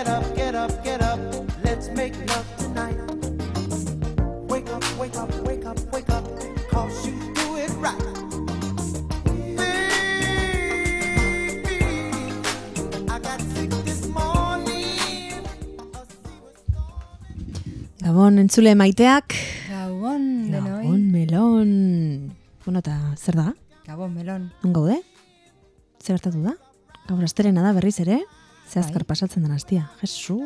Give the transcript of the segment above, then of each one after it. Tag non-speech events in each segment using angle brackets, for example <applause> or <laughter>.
get up, get up, get up. Let's make love tonight. Wake up, wake up, wake up, wake up. Cause you do it right. Gabon, entzule maiteak. Gabon, denoi. Gabon, melon. Bueno, eta zer da? Gabon, melon. Nun gaude? Zer hartatu da? Gabon, asterena da berriz ere. Ze Bai. azkar pasatzen den astia. Jesu.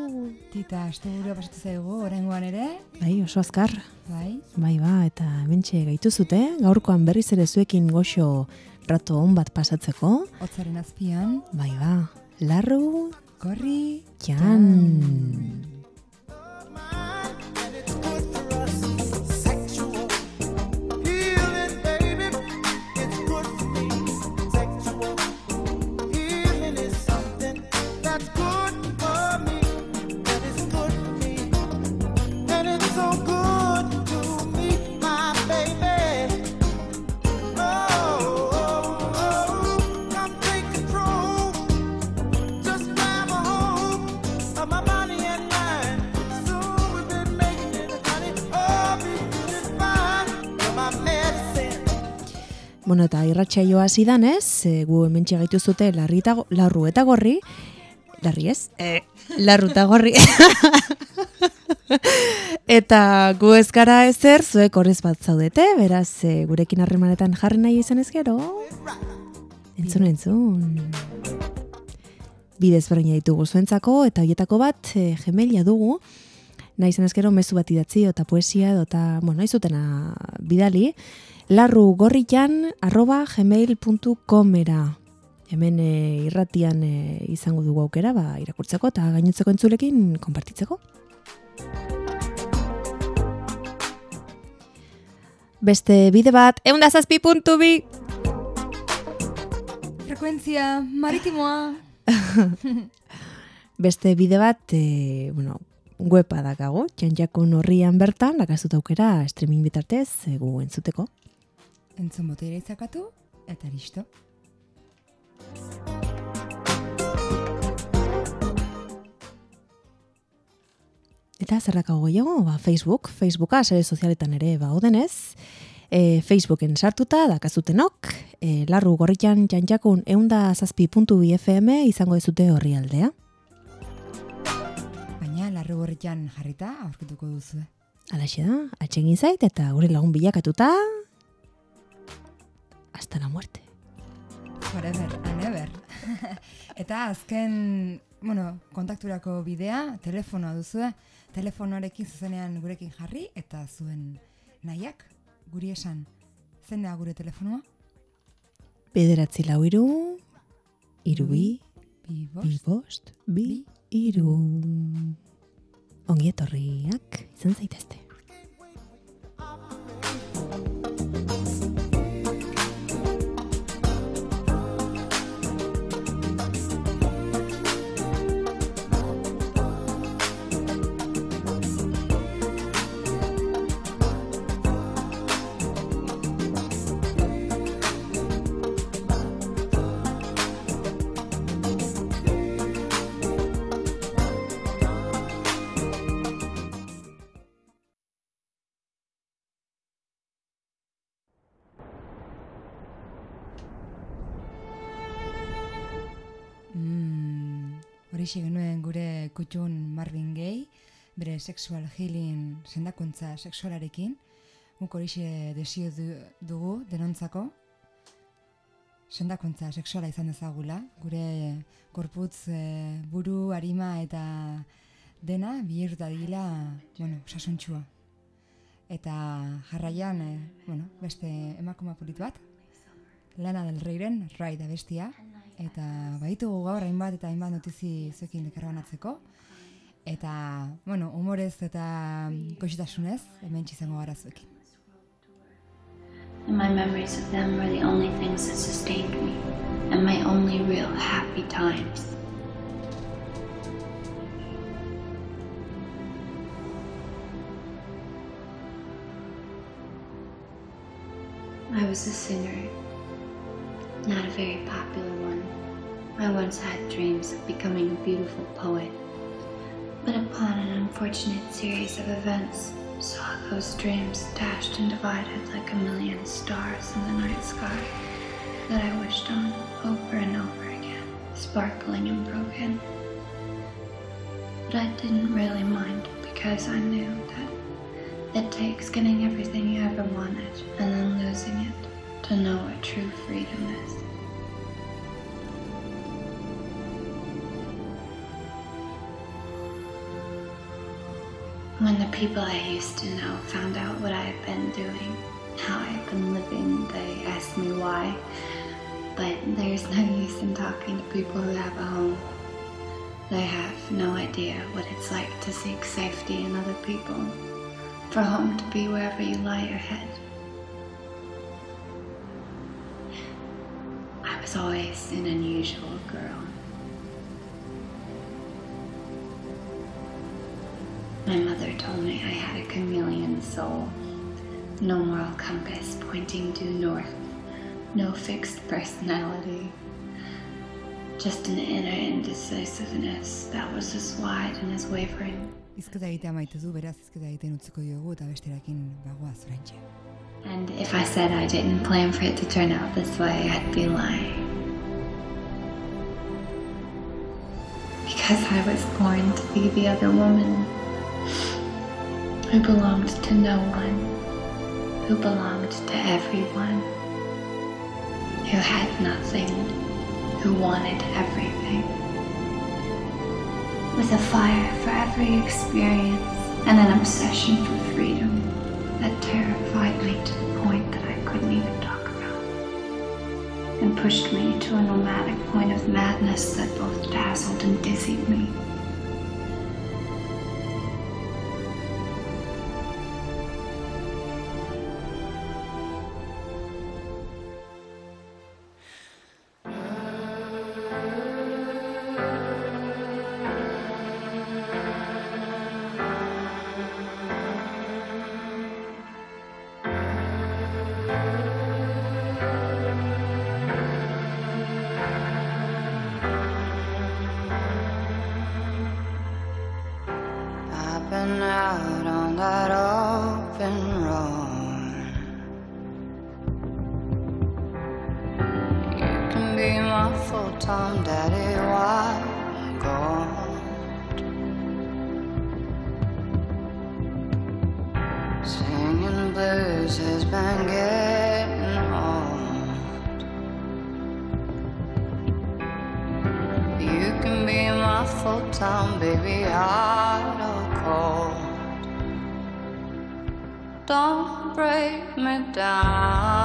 Tita, astu burua pasatu zaigu, oraingoan ere. Bai, oso azkar. Bai, Bai, ba, eta hementxe gaitu zute, gaurkoan berriz ere zuekin goxo rato on bat pasatzeko. hotzaren azpian, Bai, ba, larru, gorri, jan. And Bueno, eta irratsaioa hasi danez, e, gu hementxe gaitu zute larri eta, larru eta gorri, larri ez? E, larru eta gorri. <laughs> eta gu ez gara ezer, zuek horrez bat zaudete, beraz, e, gurekin harremanetan jarri nahi izan ez gero. Entzun, entzun. Bidez berdina ditugu zuentzako, eta hoietako bat e, gemelia dugu, nahi izan ez gero mezu bat idatzi, eta poesia, edo eta, bueno, nahi zutena bidali, larru gorritan arroba gmail.comera. Hemen e, irratian e, izango dugu aukera, ba, irakurtzeko eta gainotzeko entzulekin konpartitzeko. Beste bide bat, eunda zazpi puntu bi! frekuentzia, maritimoa. <laughs> Beste bide bat, e, bueno, weba dakago, txantxakon horrian bertan, lakazut aukera streaming bitartez, gu entzuteko. Entzun botera izakatu, eta listo. Eta zerrakago gehiago, ba, Facebook, Facebooka, sare sozialetan ere ba, odenez, e, Facebooken sartuta, dakazutenok, e, larru gorritan jantxakun eunda zazpi puntu bi FM izango ezute horri aldea. Baina, larru gorritan jarrita, aurkituko duzu. Alaxe da, atxegin zait eta gure lagun bilakatuta, hasta la muerte. Forever and ever. <laughs> eta azken, bueno, kontakturako bidea, telefonoa duzue, telefonoarekin zuzenean gurekin jarri, eta zuen nahiak, guri esan, zen da gure telefonoa? Bederatzi lau iru, iru bi, Bi, bost, bi bost, bi, iru. Ongi etorriak izan zaitezte. Horixe genuen gure kutxun Marvin Gaye, bere sexual healing sendakuntza sexualarekin. Guk horixe desio du, dugu denontzako. Sendakuntza sexuala izan dezagula. Gure gorputz eh, buru, arima eta dena bihurta dila, bueno, osasuntxua. Eta jarraian, eh, bueno, beste emakuma polit bat, Lana del Reyren, Rai da bestia, eta baitugu gaur hainbat eta hainbat notizi zuekin dekarganatzeko. Eta, bueno, humorez eta goxitasunez, hemen izango gara zuekin. And my memories of them were the only things that sustained me, and my only real happy times. I was a singer, not a very popular one. I once had dreams of becoming a beautiful poet, but upon an unfortunate series of events, Saw those dreams dashed and divided like a million stars in the night sky that I wished on over and over again, sparkling and broken. But I didn't really mind because I knew that it takes getting everything you ever wanted and then losing it to know what true freedom is. When the people I used to know found out what I've been doing, how I've been living, they asked me why. But there's no use in talking to people who have a home. They have no idea what it's like to seek safety in other people, for home to be wherever you lie your head. Was always an unusual girl. My mother told me I had a chameleon soul, no moral compass pointing due north, no fixed personality, just an inner indecisiveness that was as wide and as wavering. Izketa egitea maite du, beraz egiten utziko diogu eta besterakin. And if I said I didn't plan for it to turn out this way, I'd be lying. Because I was born to be the other woman who belonged to no one, who belonged to everyone, who had nothing, who wanted everything. With a fire for every experience and an obsession for freedom that terrified me to the point that I couldn't even talk about, and pushed me to a nomadic point of madness that both dazzled and dizzied me. Full-time daddy I'm gone. Singing blues has been getting old. You can be my full time baby, hot or cold. Don't break me down.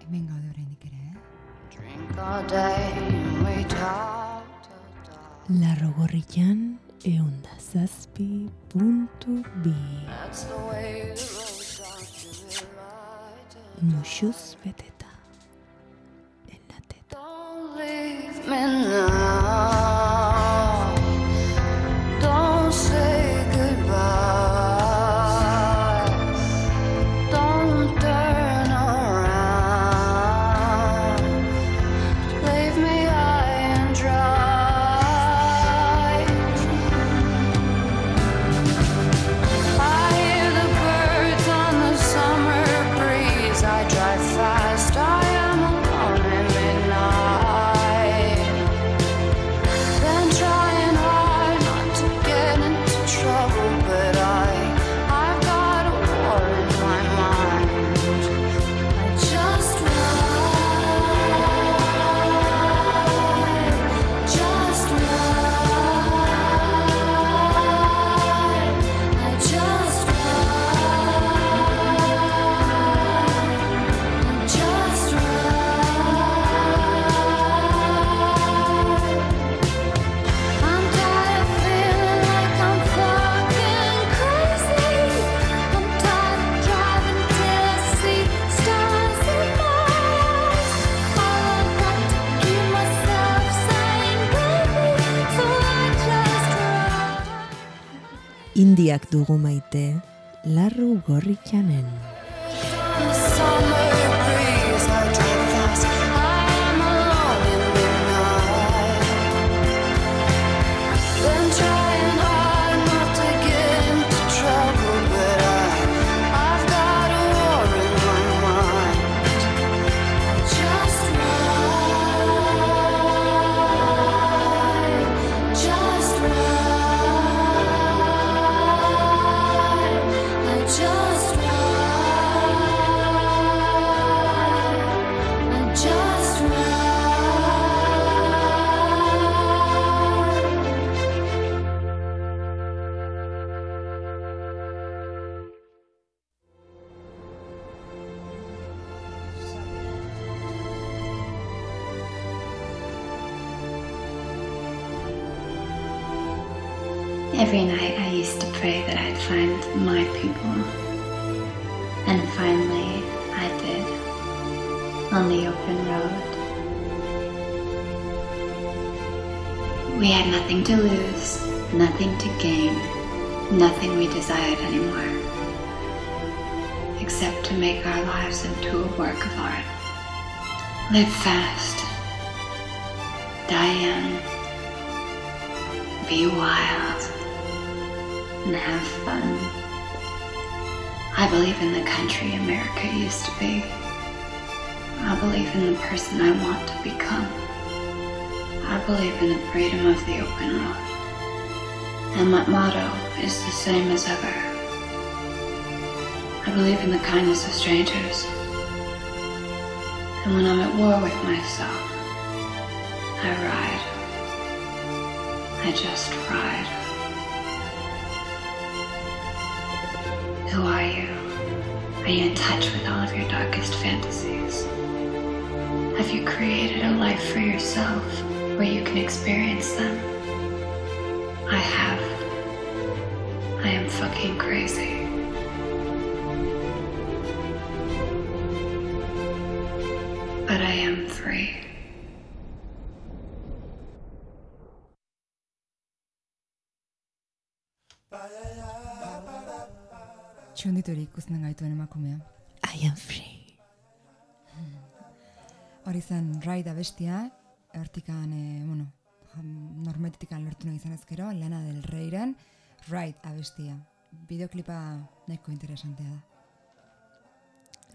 Hemen gaude oraindik ere, eh? Drink all day and we talk till dawn. Larrogorrian eunda zazpi puntu bi. Live fast. Die young. Be wild and have fun. I believe in the country America used to be. I believe in the person I want to become. I believe in the freedom of the open road. And my motto is the same as ever. I believe in the kindness of strangers. And when I'm at war with myself, I ride. I just ride. Who are you? Are you in touch with all of your darkest fantasies? Have you created a life for yourself where you can experience them? I have. I am fucking crazy. Txunditurik ikusten gaituen emakumea. I am free. Hori zen Ride abestia, hortikan, e, bueno, normetikan lortu nahi izan ezkero, Lana del Reyren Ride abestia. Bideoklipa nahiko interesantea da.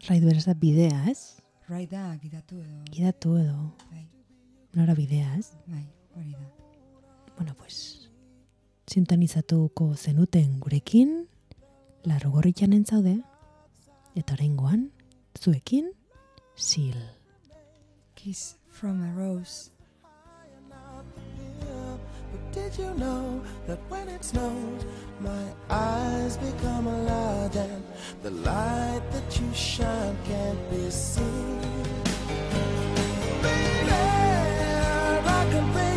Raidu beraz da bidea, ez? Ride da gidatu edo, Gidatu edo, bai, nora bidea, ez? bai, hori da. Bueno, pues, sintonizatuko zenuten gurekin, larro gorritxanen zaude, eta oraingoan zuekin. Kiss from a Rose. Did you know that when it snows, my eyes become alive and the light that you shine can't be seen? Baby, I you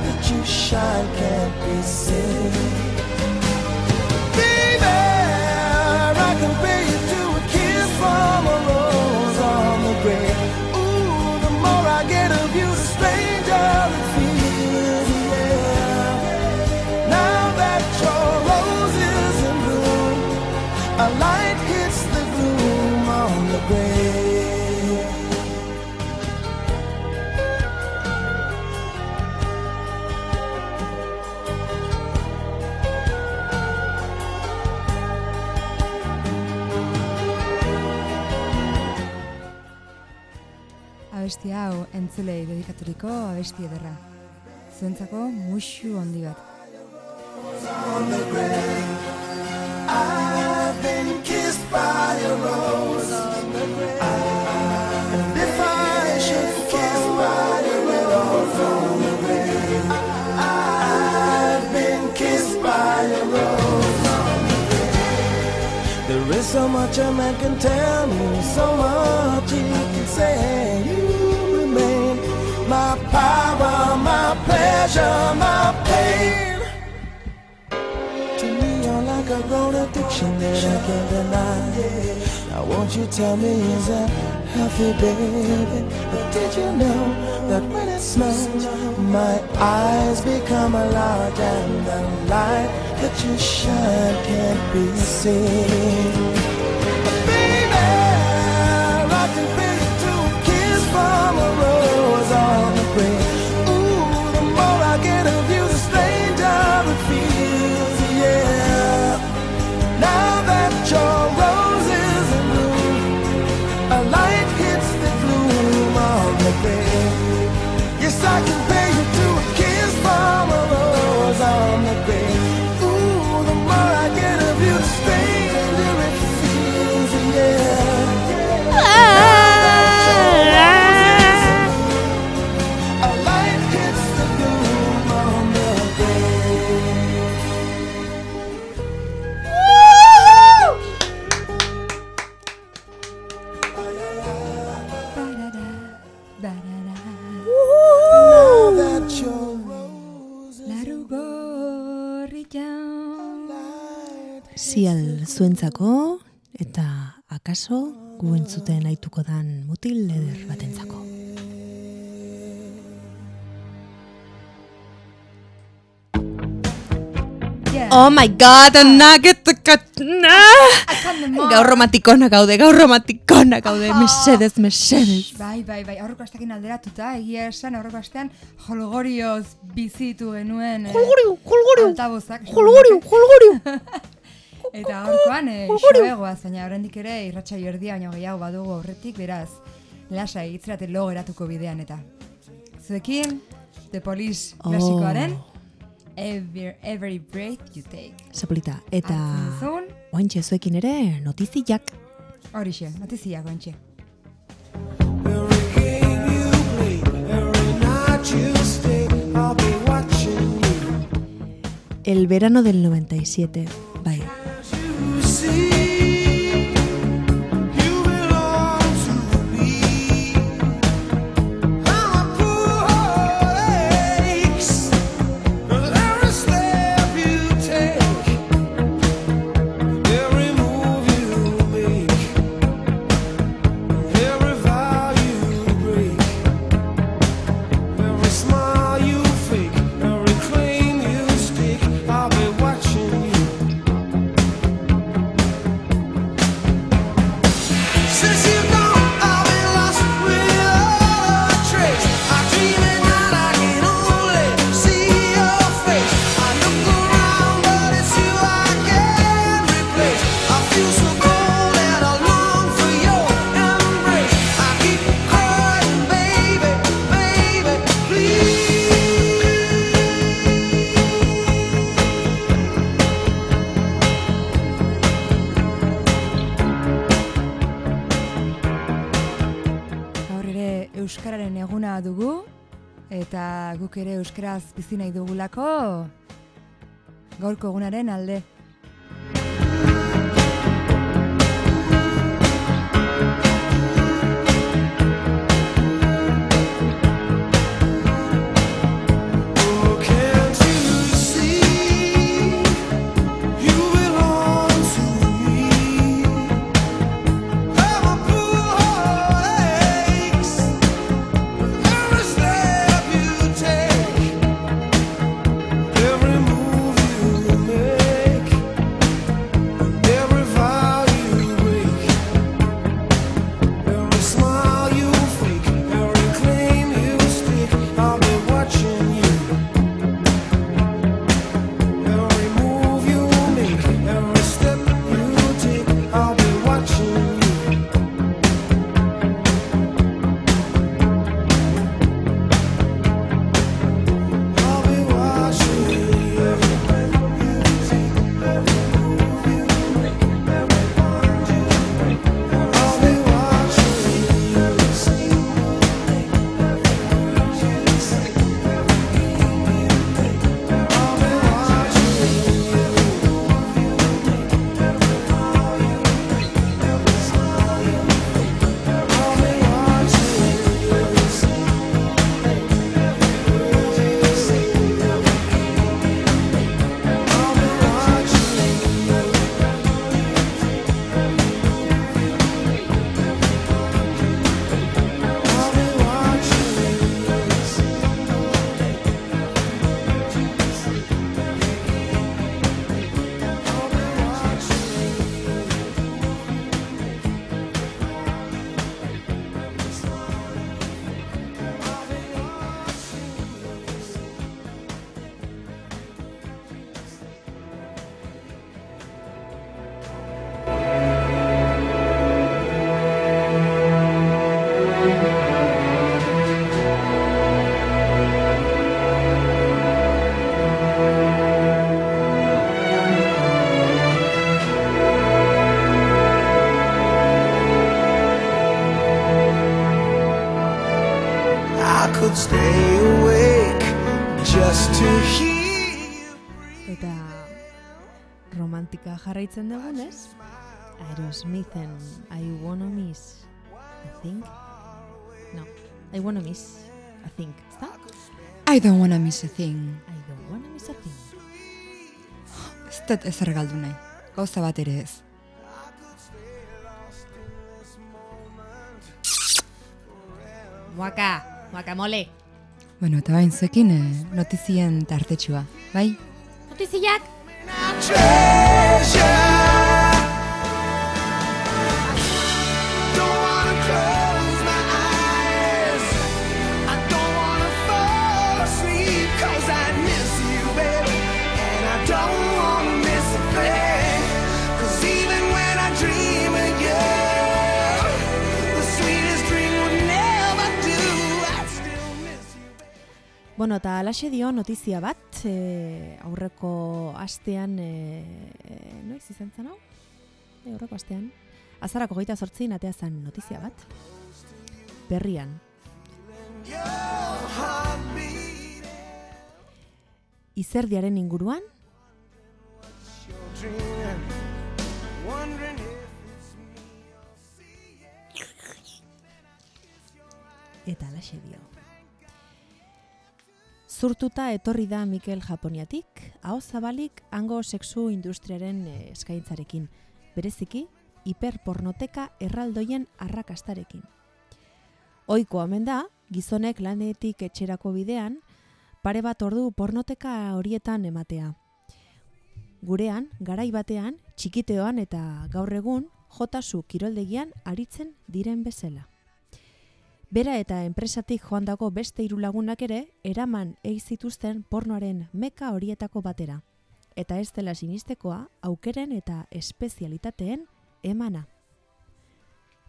you shine can't be seen? Abesti hau entzulei dedikaturiko abesti ederra. Zuentzako musu handi bat. I've been kissed by a rose on the grave. There is so much a man can tell me, so much he can say. Power, my pleasure, my pain. To me, you're like a grown addiction that I can't deny. Now, won't you tell me, is that healthy, baby? But did you know that when it snows, my eyes become a large and the light that you shine can't be seen? Zuentzako eta akaso gu entzuten aituko dan mutil leder batentzako. Oh my god, nugget, more. Gaur romantikona gaude, gaur romantikona gaude, mesedez, mesedez. Bai, bai, bai, aurreko astekin alderatuta, egia esan aurreko astean jolgorioz bizitu genuen eh, jolgoriu, altavozak. jolgoriu, jolgoriu. <laughs> Eta gaurkoan, e, xoegoaz, baina oraindik ere irratxa erdia baino gehiago badugu aurretik, beraz, lasai, itzerate lo geratuko bidean eta. Zuekin, The Police Oh. klasikoaren, every, every breath you take. Zapolita, eta oaintxe zuekin ere notiziak. horixe, notiziak you. El verano del 97, bizi nahi dugulako gaurko egunaren alde. Romantika jarraitzen dugunez, Aerosmithen I Wanna Miss I think No, I Wanna Miss I think, ezta? I don't wanna miss a thing. I don't wanna miss a thing <gasps> Ez dut ezer galdu nahi. Gauza bat ere ez. Muaka, guacamole Bueno, eta bain zuekin eh, notizien tartetxua, bai? Notiziak! Treasure. Bueno, eta alaxe dio notizia bat, e, aurreko astean, e, e, noiz izan zen hau? E, aurreko astean. Azarako geita sortzin atea zen notizia bat. Berrian. Izerdiaren inguruan, eta alaxe dio. Zurtuta etorri da Mikel Japoniatik, hau zabalik hango sexu industriaren eh, eskaintzarekin, bereziki hiperpornoteka erraldoien arrakastarekin. Oiko omen da, gizonek lanetik etxerako bidean, pare bat ordu pornoteka horietan ematea. Gurean, garai batean, txikiteoan eta gaur egun, jotasu kiroldegian aritzen diren bezala. Bera eta enpresatik joandako beste hiru lagunak ere eraman ei zituzten pornoaren meka horietako batera. Eta ez dela sinistekoa aukeren eta espezialitateen emana.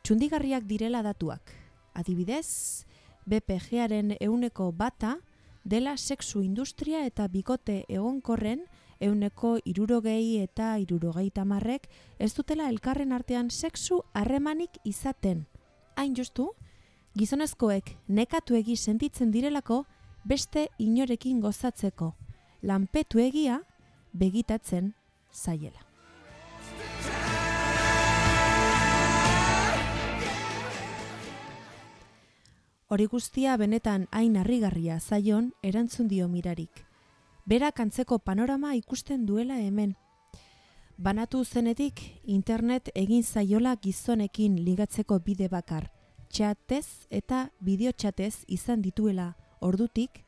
Txundigarriak direla datuak. Adibidez, BPG-aren euneko bata dela sexu industria eta bikote egonkorren euneko irurogei eta irurogei tamarrek ez dutela elkarren artean sexu harremanik izaten. Hain justu, gizonezkoek nekatuegi sentitzen direlako beste inorekin gozatzeko, lanpetu egia begitatzen zaiela. Hori guztia benetan hain harrigarria zaion erantzun dio mirarik. Berak antzeko panorama ikusten duela hemen. Banatu zenetik internet egin zaiola gizonekin ligatzeko bide bakar, txatez eta bideotxatez izan dituela ordutik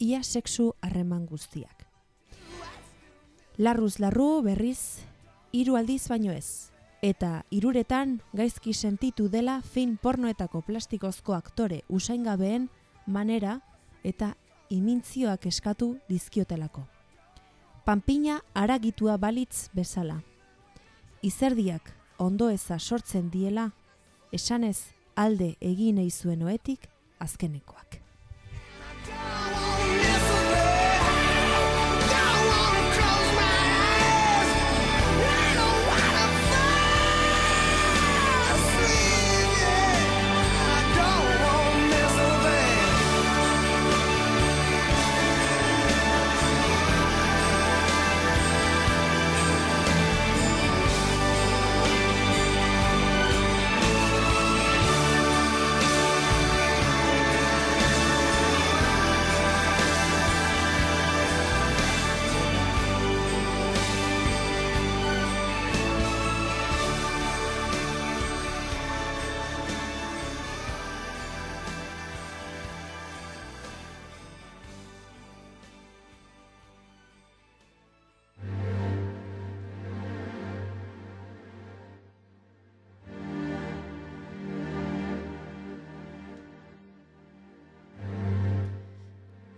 ia sexu harreman guztiak. Larruz larru berriz hiru aldiz baino ez. Eta iruretan gaizki sentitu dela fin pornoetako plastikozko aktore usaingabeen manera eta imintzioak eskatu dizkiotelako. Panpina aragitua balitz bezala. Izerdiak ondo eza sortzen diela, esanez alde egin nahi zuen oetik azkenekoak.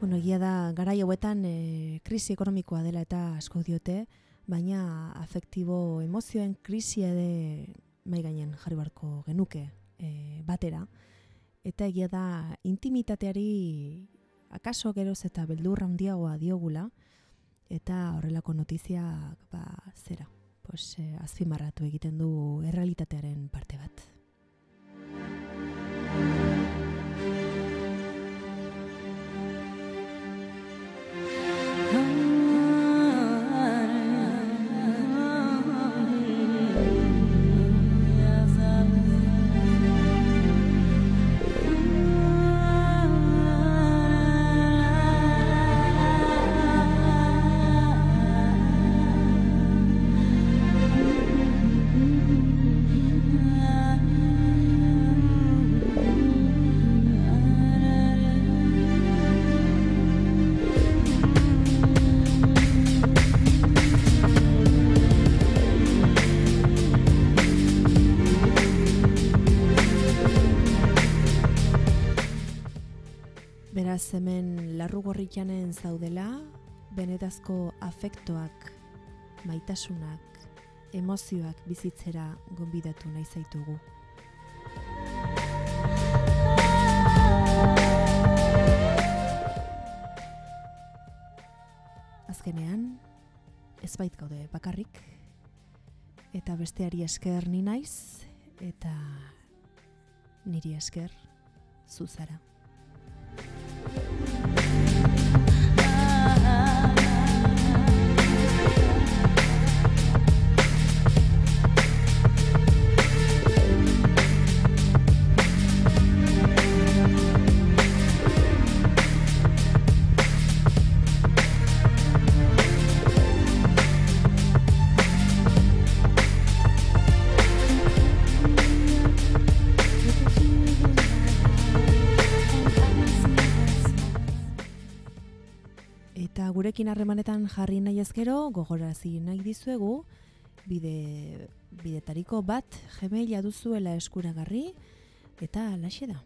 Bueno, egia da garai hauetan e, krisi ekonomikoa dela eta asko diote, baina afektibo emozioen krisia ere mai gainen jarri barko genuke e, batera. Eta egia da intimitateari akaso geroz eta beldurra handiagoa diogula eta horrelako notizia ba, zera, pues, e, azpimarratu egiten du errealitatearen parte bat. Hemen larrugorritanen zaudela, benetazko afektoak, maitasunak, emozioak bizitzera gonbidatu nahi zaitugu. Azkenean, ez bait gaude bakarrik, eta besteari esker ni naiz, eta niri esker zu thank you gurekin harremanetan jarri nahi ezkero, gogorazi nahi dizuegu, bide, bidetariko bat gmaila duzuela eskuragarri, eta alaxe da.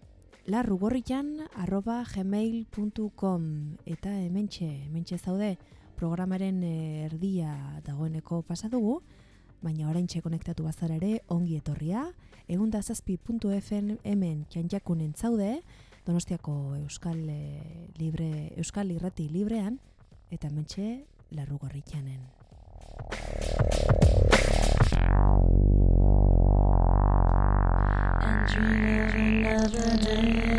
larrugorritan arroba gmail.com eta hementxe, hementxe zaude programaren erdia dagoeneko pasadugu, baina oraintxe konektatu bazara ere ongi etorria, egun da zazpi.fm hemen txantxakunen zaude, Donostiako Euskal eh, Libre Euskal Irrati Librean eta mentxe larrugorritxanen. Eta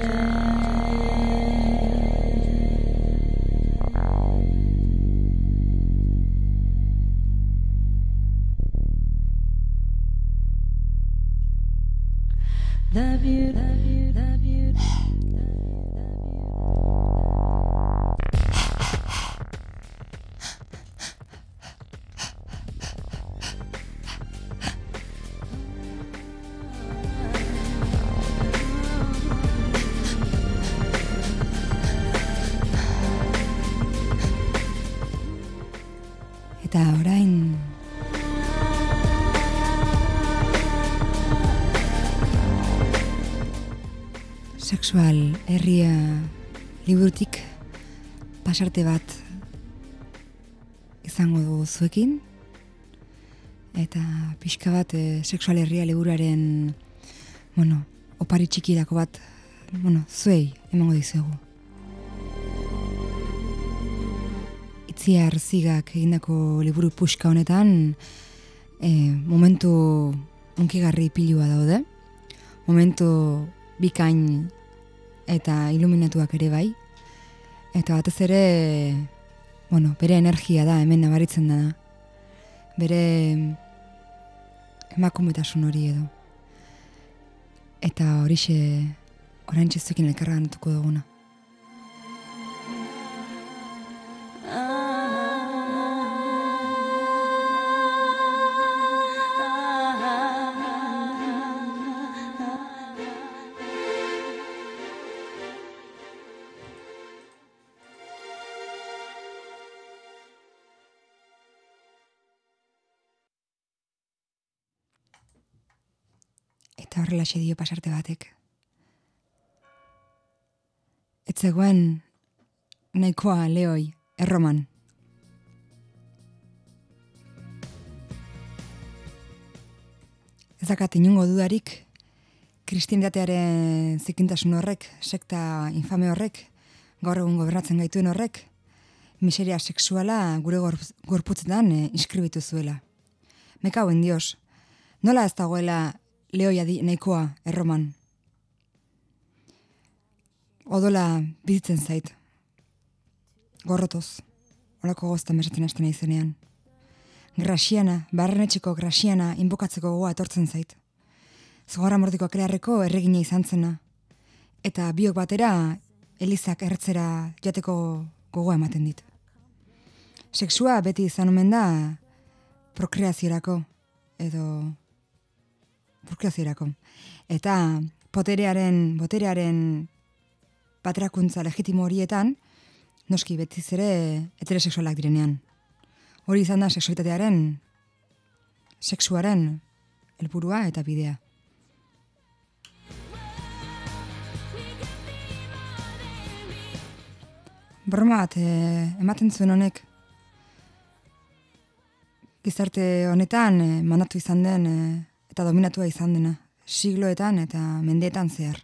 pasarte bat izango dugu zuekin eta pixka bat e, sexual herria liburuaren bueno, opari txikirako bat bueno, zuei emango dizuegu. Itziar zigak egindako liburu puxka honetan e, momentu unkigarri pilua daude. Momentu bikain eta iluminatuak ere bai. Eta batez ere, bueno, bere energia da, hemen nabaritzen da. Bere emakumetasun hori edo. Eta horixe orain txezuekin elkarra duguna. Eta horrelaxe dio pasarte batek. Ez zegoen nahikoa lehoi erroman. Ez dakat inungo dudarik, kristinitatearen zikintasun horrek, sekta infame horrek, gaur egun gobernatzen gaituen horrek, miseria sexuala gure gorp- gorputzetan eh, inskribitu zuela. Mekauen dios, nola ez dagoela lehoia di nahikoa erroman? Odola bizitzen zait. Gorrotoz. Olako gozta mesatzen hasten naizenean. Grasiana, barrenetxeko grasiana inbokatzeko gogoa etortzen zait. Zogorra mordiko akrearreko erregina izan zena. Eta biok batera elizak ertzera jateko gogoa ematen dit. Sexua beti izan omen da prokreaziorako edo prokreaziorako. Eta poterearen, boterearen baterakuntza legitimo horietan, noski betiz ere heterosexualak direnean. Hori izan da sexualitatearen, sexuaren helburua eta bidea. broma bat e, ematen zuen honek. Gizarte honetan e, manatu izan den e, eta dominatua izan dena. Sigloetan eta mendeetan zehar.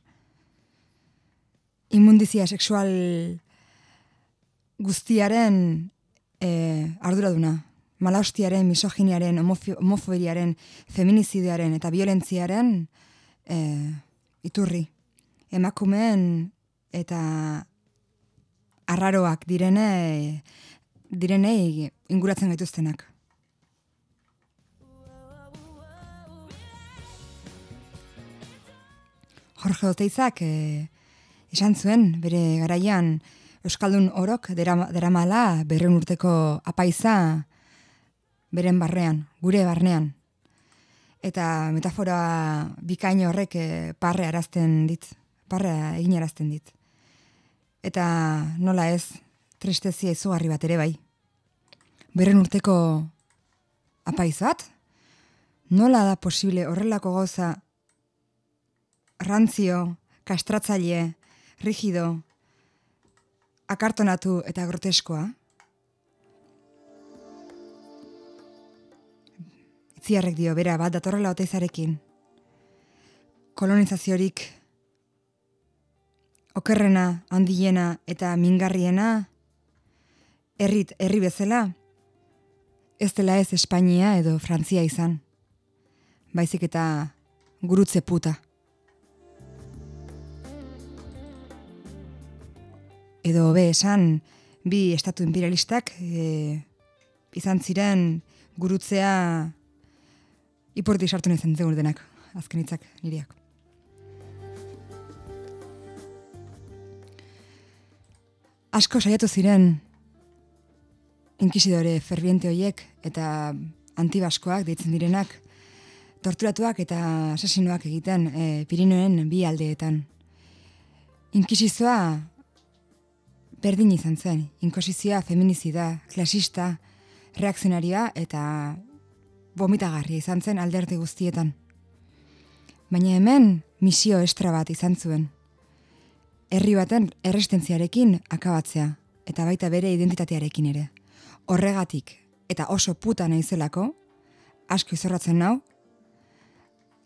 Immundizia sexual guztiaren e, arduraduna. Malaustiaren, misoginiaren, homofo- homofoberiaren, feminizidioaren eta violentziaren e, iturri. Emakumeen eta arraroak direne, direnei inguratzen gaituztenak. Jorge Oteizak eh, esan zuen bere garaian Euskaldun orok derama- deramala berreun urteko apaiza beren barrean, gure barnean. Eta metafora bikain horrek eh, parre arazten dit, parre egin arazten dit. Eta nola ez, tristezia izugarri bat ere bai. Beren urteko apaiz bat? Nola da posible horrelako goza rantzio, kastratzaile, rigido, akartonatu eta groteskoa? Itziarrek dio, bera, bat datorrela oteizarekin. Kolonizaziorik okerrena, handiena eta mingarriena, herrit, herri bezala, ez dela ez Espainia edo Frantzia izan. Baizik eta gurutze puta. Edo be esan, bi estatu imperialistak e, izan ziren gurutzea iporti sartu nahi zen denak, azken hitzak nireak. asko saiatu ziren inkisidore ferbiente hoiek eta antibaskoak deitzen direnak torturatuak eta asesinoak egiten e, Pirinoen bi aldeetan. Inkisizioa berdin izan zen, inkosizioa feminizida, klasista, reakzionaria eta vomitagarria izan zen alderte guztietan. Baina hemen misio estra bat izan zuen. Herri baten errestentziarekin akabatzea, eta baita bere identitatearekin ere. Horregatik, eta oso puta naizelako, asko izorratzen nau,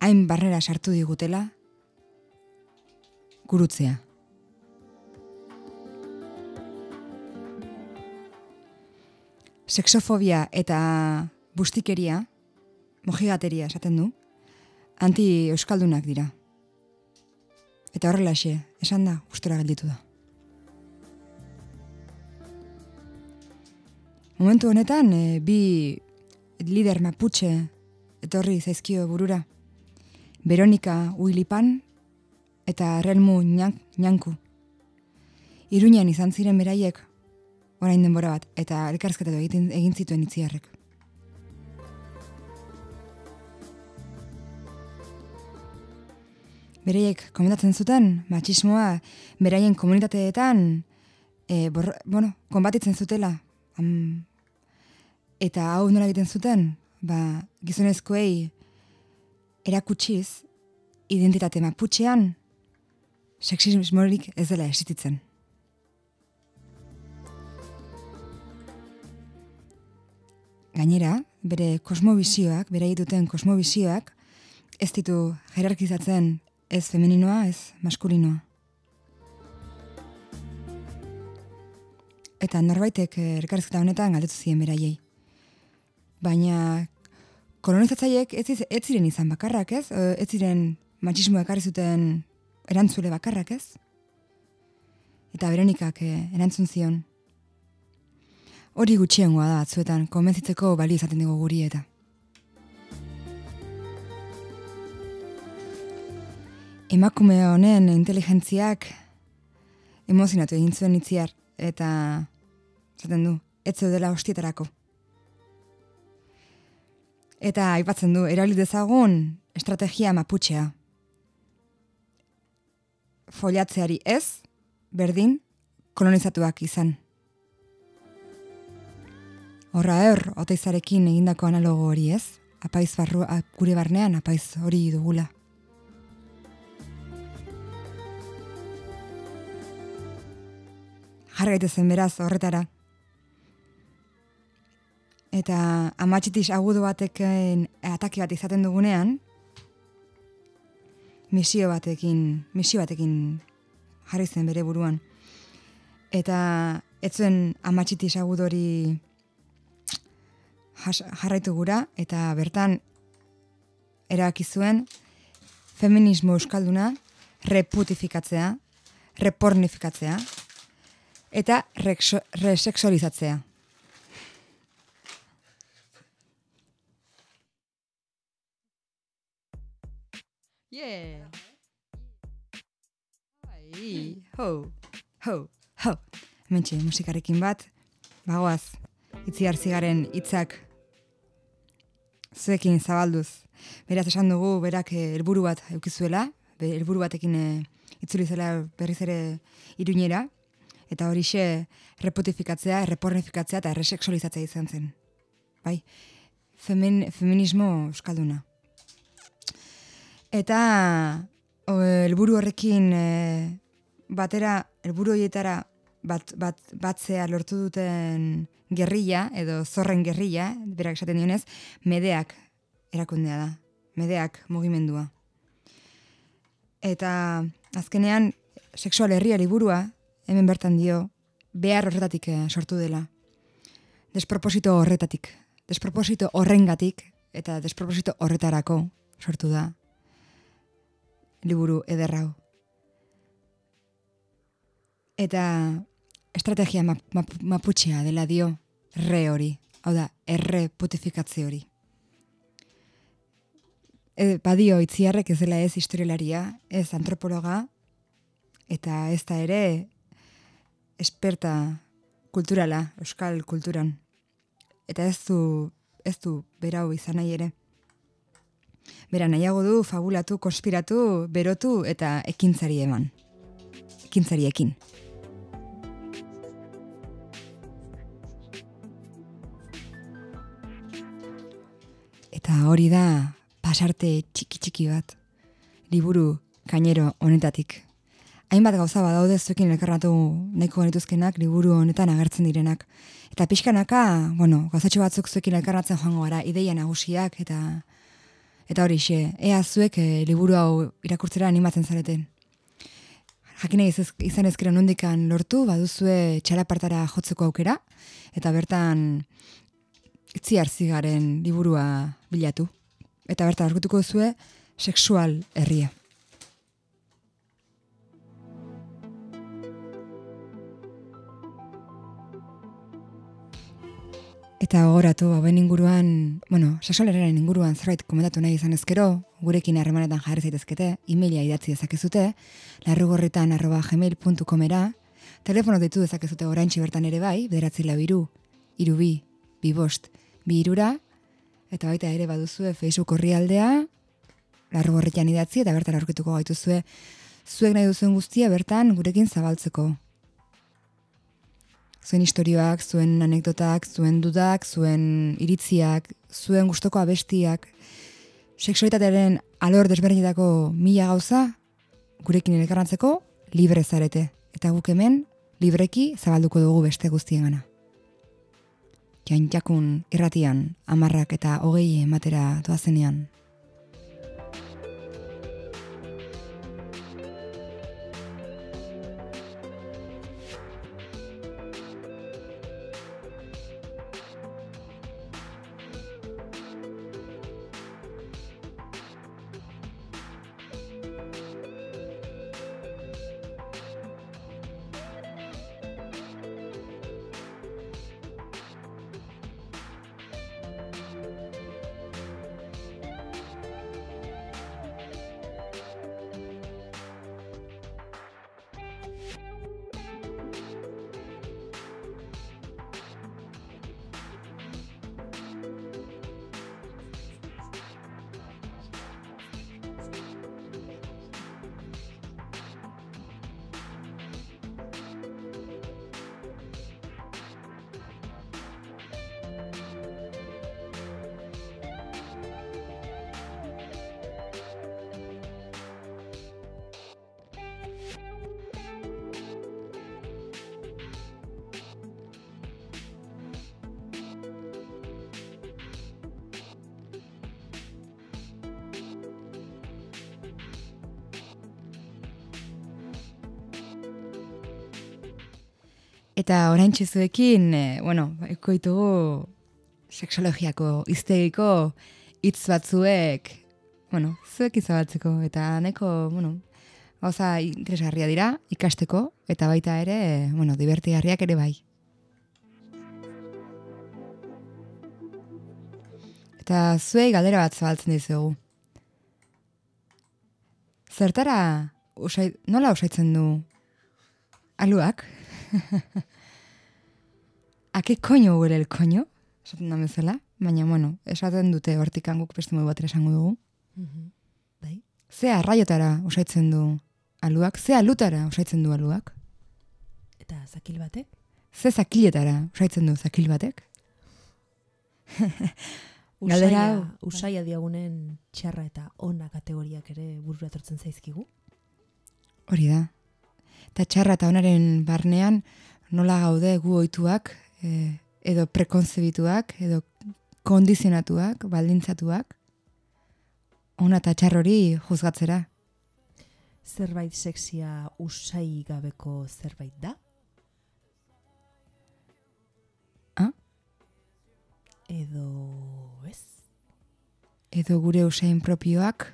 hain barrera sartu digutela, gurutzea. Sexofobia eta bustikeria, mojigateria esaten du, anti-euskaldunak dira. Eta horrelaxe, esan da, gustora gelditu da. Momentu honetan, e, bi lider maputxe etorri zaizkio burura. Veronika Uilipan eta Relmu Nyan- Nyanku. Iruñan izan ziren beraiek orain denbora bat, eta elkarrizketatu egiten egin zituen itziarrek. Bereiek komentatzen zuten, matxismoa beraien komunitateetan e, borro, bueno, konbatitzen zutela. Am, eta hau nola egiten zuten, ba, gizonezkoei erakutsiz, identitate maputxean, sexismorik ez dela existitzen. Gainera, bere kosmobizioak, bere duten kosmobizioak, ez ditu jerarkizatzen ez femeninoa, ez maskulinoa. Eta norbaitek eh, elkarrizketa honetan galdetu zien beraiei. Baina kolonizatzaileek ez, ez ziren izan bakarrak, ez? E, Ez ziren matxismoa ekarri zuten erantzule bakarrak, ez? Eta Berenikak eh, erantzun zion. Hori gutxiengoa da atzuetan, konbentzitzeko bali izaten dugu guri eta. Emakume honen inteligentziak emozionatu egin zuen itziar, eta zaten du, ez zeudela hostietarako. Eta aipatzen du, erabili dezagun estrategia maputxea. Folatzeari ez, berdin, kolonizatuak izan. Horra hor, oteizarekin egindako analogo hori ez, apaiz barru, gure barnean apaiz hori dugula. jarri gaitezen beraz horretara. Eta amatxitis agudo batekin ataki bat izaten dugunean, misio batekin, misio batekin jarri zen bere buruan. Eta ez zuen amatxitis agudori jas- jarraitu gura, eta bertan erabaki zuen feminismo euskalduna reputifikatzea, repornifikatzea, eta rexo- resexualizatzea. Yeah. Bai, ho, ho, ho. Hementxe, musikarekin bat, bagoaz, itzi arzigaren hitzak zuekin zabalduz. Beraz esan dugu, berak eh, helburu bat eukizuela, helburu batekin eh, itzuli zela berriz ere iruñera, eta horixe reputifikatzea, repornifikatzea eta resexualizatzea izan zen. Bai, Femin, feminismo euskalduna. Eta helburu horrekin e, batera, helburu horietara bat, bat, batzea lortu duten gerrilla, edo zorren gerrilla, berak esaten dionez, medeak erakundea da. Medeak mugimendua. Eta azkenean, sexual herria liburua, hemen bertan dio, behar horretatik eh, sortu dela. Desproposito horretatik. Desproposito horrengatik, eta desproposito horretarako sortu da liburu ederrau. Eta estrategia map, map, maputxea dela dio re hori, hau da, erre putifikatze hori. E, badio itziarrek ez dela ez historiolaria, ez antropologa, eta ez da ere esperta kulturala, euskal kulturan. Eta ez du, ez du berau izan nahi ere. Bera nahiago du fabulatu, konspiratu, berotu eta ekintzari eman. Ekintzari ekin. Eta hori da pasarte txiki-txiki bat, liburu kainero honetatik. Hainbat gauza badaude zuekin elkarratu nahiko genituzkenak liburu honetan agertzen direnak. Eta pixkanaka, bueno, gauzatxo batzuk zuekin elkarratzen joango gara, ideia nagusiak eta eta hori xe, ea zuek eh, liburu hau irakurtzera animatzen zareten. Jakina iz, izan ezkera nondikan lortu, baduzue txalapartara jotzeko aukera, eta bertan itzi arzigaren liburua bilatu. Eta bertan aurkituko duzue sexual herria. Eta gogoratu, hauen inguruan, bueno, sexualeraren inguruan zerbait komentatu nahi izan ezkero, gurekin harremanetan jarri zaitezkete, emaila idatzi dezakezute, larrugorritan arroba gmail.comera, telefono ditu dezakezute oraintxe bertan ere bai, bederatzi lau iru, iru bi, irura, eta baita ere baduzue Facebook horri aldea, larrugorritan idatzi, eta bertan aurkituko gaituzue, zuek nahi duzuen guztia bertan gurekin zabaltzeko zuen istorioak, zuen anekdotak, zuen dudak, zuen iritziak, zuen gustoko abestiak, seksualitatearen alor desberdinetako mila gauza, gurekin elkarrantzeko libre zarete. Eta guk hemen, libreki zabalduko dugu beste guztien gana. Jaintakun irratian, amarrak eta hogei ematera doazenean. Eta orain zuekin, e, bueno, ekoitugu seksologiako iztegiko hitz batzuek, bueno, zuek izabaltzeko, eta neko, bueno, gauza interesgarria dira, ikasteko, eta baita ere, bueno, divertigarriak ere bai. Eta zuei galdera bat zabaltzen dizugu. Zertara, usai, nola usaitzen du aluak? <laughs> ¿A qué coño huele el coño? Esaten da bezala, baina, bueno, esaten dute hortikan guk beste modu batera esango dugu. Bai. Ze arraiotara usaitzen du aluak? Ze alutara usaitzen du aluak? Eta zakil batek? Ze zakiletara usaitzen du zakil batek? <laughs> Galdera. Usaia, usaia diagunen txarra eta ona kategoriak ere burura etortzen zaizkigu. Hori da. Eta txarra eta onaren barnean nola gaude gu ohituak eh, edo prekonzebituak, edo kondizionatuak, baldintzatuak, ona eta txar hori juzgatzera. Zerbait sexia usai gabeko zerbait da? Ah? Edo ez? Edo gure usain propioak,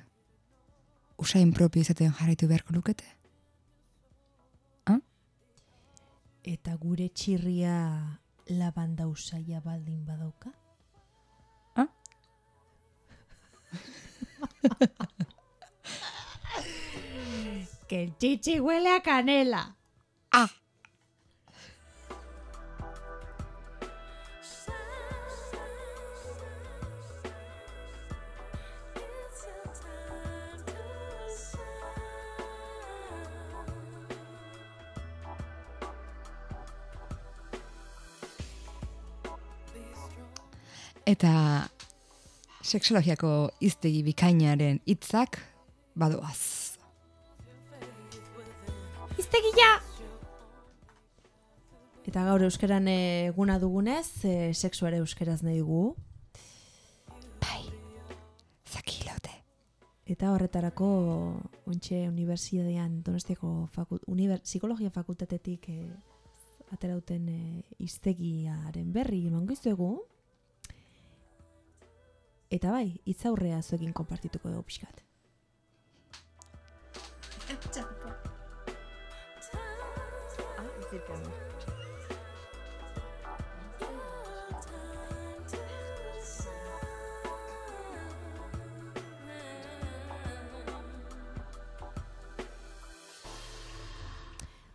usain propio izaten jarraitu beharko lukete. Eta gure txirria labanda usaia baldin badauka? Ah? <laughs> que el chichi huele a canela. Eta seksologiako iztegi bikainaren hitzak badoaz. Iztegia! Eta gaur euskeran eguna dugunez, e, sexu ere euskeraz nahi dugu. Bai, zakilote. Eta horretarako ontxe unibertsitatean Donostiako fakult, uniber, psikologia fakultatetik e, aterauten e, iztegiaren berri emango izuegu. Eta bai, hitzaurrea zuekin konpartituko dugu pixkat.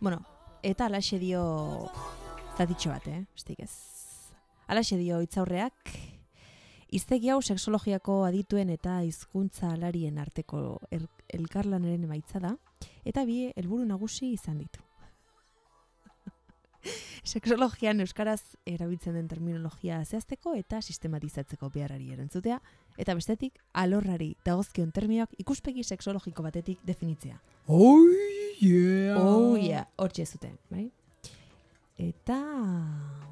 Bueno, eta alaxe dio zatitxo bat, eh? Estik ez. Alaxe dio hitzaurreak Iztegi hau seksologiako adituen eta hizkuntza alarien arteko el elkarlanaren emaitza da, eta bi helburu nagusi izan ditu. <laughs> Seksologian euskaraz erabiltzen den terminologia zehazteko eta sistematizatzeko beharrari erantzutea, eta bestetik alorrari dagozkion terminoak ikuspegi seksologiko batetik definitzea. Oh, yeah! Oh, yeah, hortxe zuten, bai? Eta,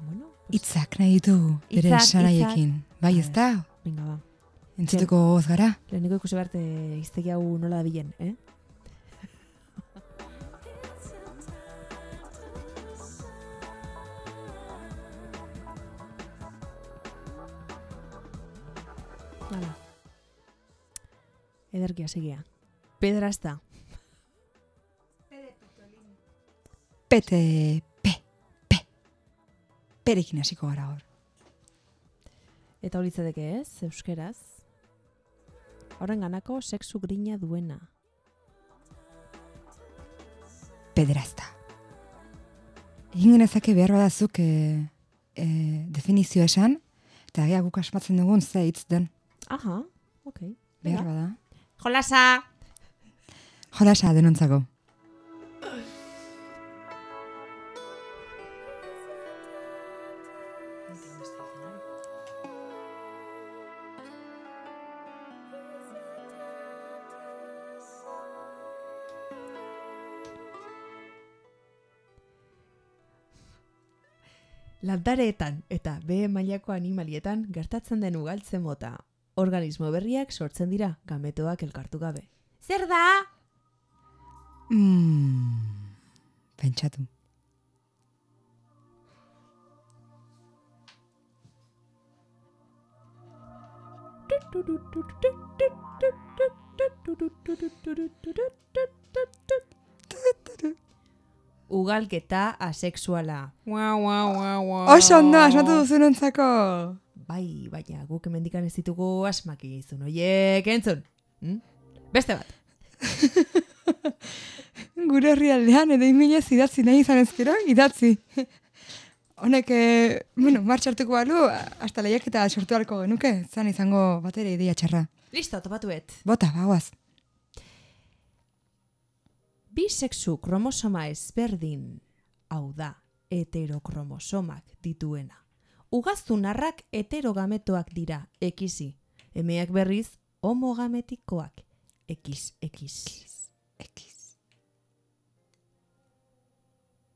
bueno, pues, Itzak nahi ditu bere Hitzak, esanaiekin. Bai, ez da? venga ba. Entzuteko goz gara? Leheniko ikusi beharte iztegi hau nola da bilen, eh? <laughs> Hala. Ederkia segia. Pedrazta. Pete, pe, pe. Perekin hasiko gara hor. Eta hori litzateke ez, euskeraz. Horren ganako sexu grina duena. Pederazta. Egin genezake behar badazuk e, e, definizio esan, eta ea guk asmatzen dugun ze hitz den. Aha, ok. Behar bada. Jolasa! Jolasa denontzako. landareetan eta behe mailako animalietan gertatzen den ugaltze mota. Organismo berriak sortzen dira gametoak elkartu gabe. Zer da? Mm, pentsatu. Ugalketa asexuala. Ua, ua, ua, ua. Oso ondo, asmatu duzunontzako. Bai, baina guk emendikan ez ditugu asmaki izun. Oiek, entzun. Hm? Beste bat. <laughs> Gure herrialdean edo iminez idatzi nahi izan ezkero, idatzi. <laughs> Honek, eh, bueno, martxartuko balu, hasta lehiaketa sortu halko genuke, zan izango batere ideia txarra. Listo, topatuet. Bota, bagoaz. Bi sexu kromosoma ezberdin, hau da, heterokromosomak dituena. Ugaztunarrak heterogametoak dira, ekizi. Emeak berriz, homogametikoak, ekiz, ekiz. Ekiz.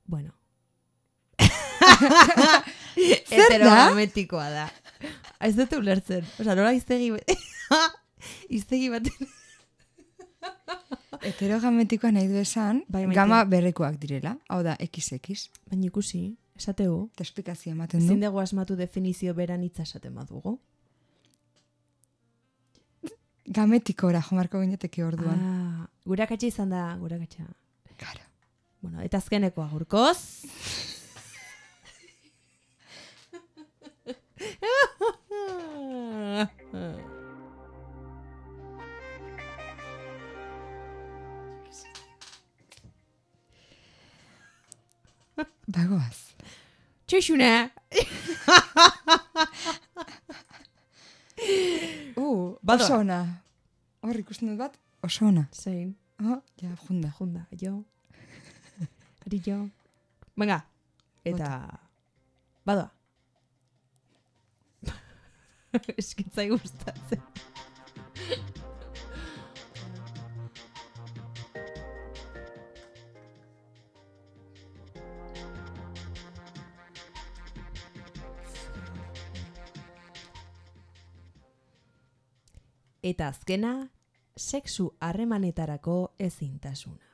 Bueno. <laughs> Heterogametikoa da. Ez dut ulertzen. Osa, nola iztegi... <laughs> iztegi baten... Heterogametikoa nahi du esan, Bai, gama berrekoak direla. Hau da, XX. Baina ikusi, esategu. Eta esplikazio ematen du. Ezin dugu asmatu definizio beran hitza esaten badugu. Gametikora jomarko gineteke orduan. Ah, gurakatxa izan da, gurakatxa. Claro. Bueno, eta azkenekoa gurkoz. <laughs> Bagoaz. Txoxuna! Uh, Badoa. oso ona. Hor ikusten dut bat, oso ona. Zein, Oh, ja, junda. junda, jo. Ari jo. Venga, eta... Badoa. Eskintzai gustatzen. Eta azkena, sexu harremanetarako ezintasuna.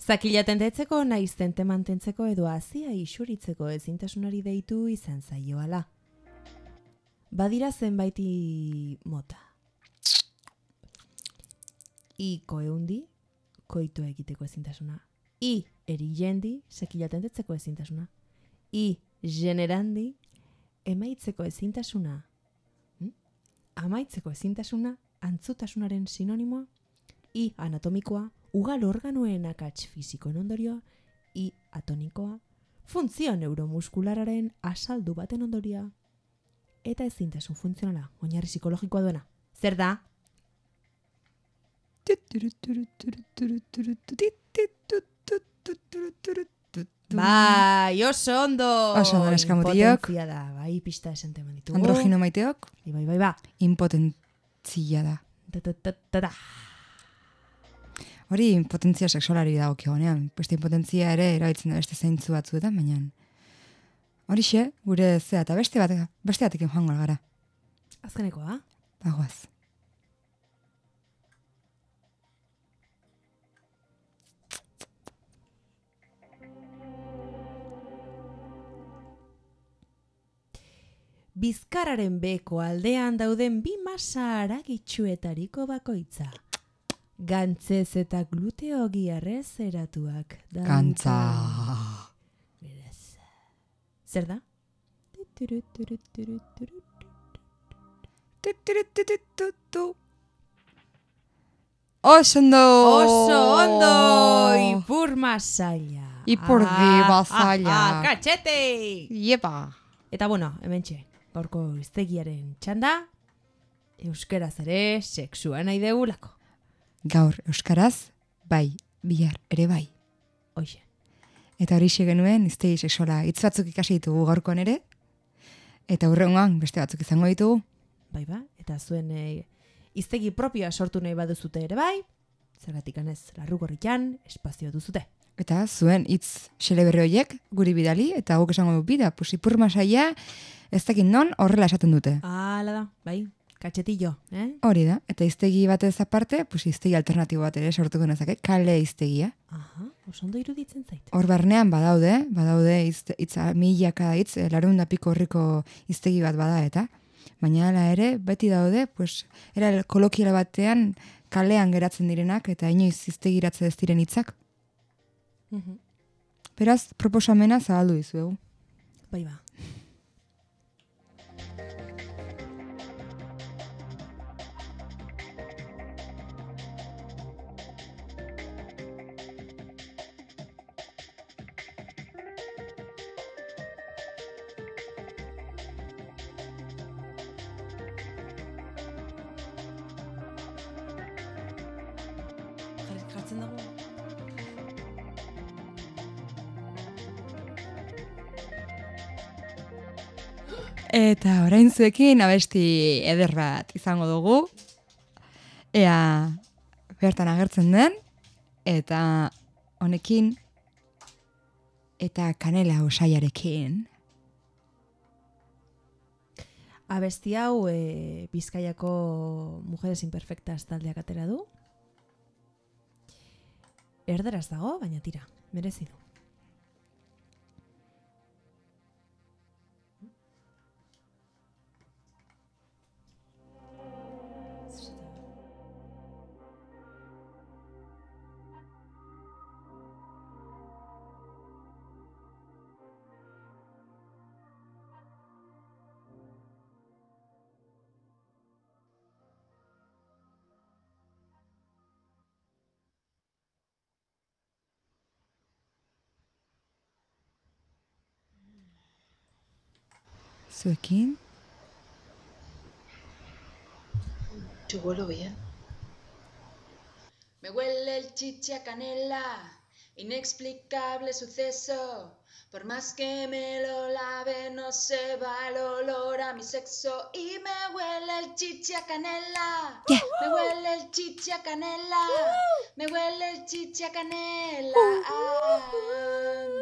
Zakilaten detzeko naiztente mantentzeko edo hazia isuritzeko ezintasunari deitu izan zaioala. Badira zenbaiti mota. I koeundi, koitu egiteko ezintasuna. I erigendi, sekilaten detzeko ezintasuna. I generandi, emaitzeko ezintasuna. Hm? Amaitzeko ezintasuna, antzutasunaren sinonimoa. I anatomikoa, ugal organoen akats fisikoen ondorioa. I atonikoa, funtzio neuromuskulararen asaldu baten ondorioa. Eta ezintasun funtzionala, oinarri psikologikoa duena. Zer da? Bai, oso ondo! Oso ondo. Impotentzia da, bai, pista esente eman ditugu. Androgino maiteok, Bai, bai, bai, ba. impotentzia da. Ta, ta, ta, ta, ta. Hori impotentzia sexualari dago honean. Beste impotentzia ere erabiltzen da beste zeintzu batzuetan, baina. Horixe, gure zea eta beste bat, beste batekin joango gara. Azkenekoa, Bagoaz. Bizkarraren beko aldean dauden bi masa aragitxuetariko bakoitza. Gantzez eta gluteo giarrez eratuak. Beraz. Zer da? Oso ondo! Oso ondo! Ipur masaila. Ipur di masaila. Ah, katxete! Iepa! Eta bueno, hemen txe, gaurko iztegiaren txanda, euskeraz ere sexua nahi degulako. Gaur euskaraz, bai, bihar ere bai. Hoxe. Eta hori genuen, iztegi sexuala hitz batzuk ikasi ditugu gaurkoan ere, eta hurrengoan beste batzuk izango ditugu. Bai ba, eta zuen e, iztegi propioa sortu nahi baduzute ere bai, zergatik anez, larrugorritan espazio duzute. Eta zuen hitz xeleberri horiek guri bidali, eta guk esango du bida, pues ipur masaia, ez dakit non horrela esaten dute. Hala da, bai, katxetillo, eh? Hori da, eta iztegi batez aparte, pues iztegi alternatibo bat ere sortuko nezake, kale iztegia. Aha, oso ondo iruditzen zait. Hor barnean badaude, badaude hitz, milaka hitz, eh, larun da piko horriko iztegi bat bada eta, Baina hala ere, beti daude, pues, era kolokiala batean kalean geratzen direnak eta inoiz iztegiratze ez diren hitzak. Beraz, proposamena zabaldu dizuegu. Bai ba. Jartzen dago. Eta orain zuekin abesti eder bat izango dugu. Ea bertan agertzen den. Eta honekin eta kanela osaiarekin. Abesti hau e, Bizkaiako Mujeres Imperfectas taldeak atera du. Erderaz dago, baina tira, merezi du. Zuekin? Te huelo bien. Me huele el chichi a canela, inexplicable suceso. Por más que me lo lave, no se va el olor a mi sexo. Y me huele el chichi a canela. Me huele el chichi a canela. Me huele el chichi a canela. Ah.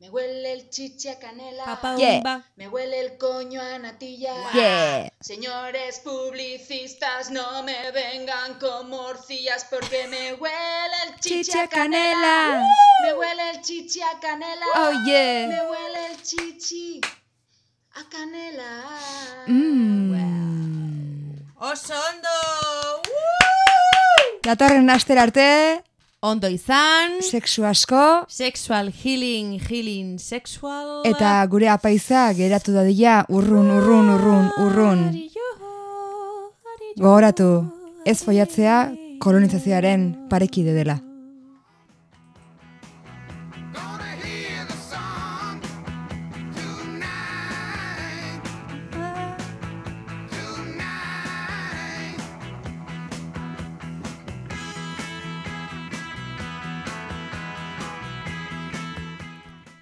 Me huele el chichi a canela. Papa Yeah. Me huele el coño a natilla. Yeah. Señores publicistas, no me vengan con morcillas porque me huele el chichi, Chichi a canela. canela. Me huele el chichi a canela. Oh, yeah. Me huele el chichi a canela. Mm. Oso ondo! Datorren aster arte, Ondo izan, sexu asko, sexual healing, healing sexual. eta gure apaiza geratu dadila urrun, urrun, urrun, urrun. Gogoratu, ez foiatzea kolonizazioaren parekide dela.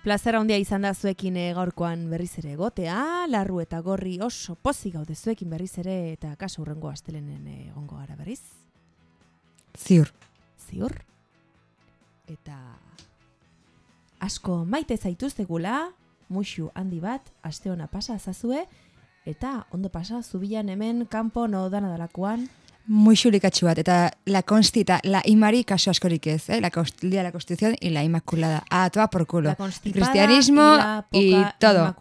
Plazera handia izan da zuekin eh, gaurkoan berriz ere egotea, larru eta gorri oso pozik gaude zuekin berriz ere eta kaso hurrengo astelenen eh, egongo gara berriz. Ziur. Ziur. Eta asko maite zaituztegula, muxu handi bat, aste ona pasa zazue, eta ondo pasa zubilan hemen kanpo no dana dalakoan, muixulikatxu bat, eta la consti la imari kaso askorik ez, eh? la, constitución la constitución y la inmaculada. A toa por culo. La Cristianismo y, y todo.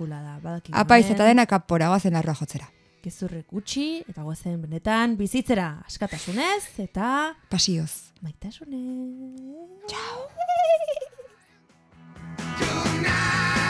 Apaiz eta dena kapora, goazen arroa jotzera. Gezurrek utxi, eta goazen benetan bizitzera askatasunez, eta... Pasioz. Maitasunez. Ciao. Tonight.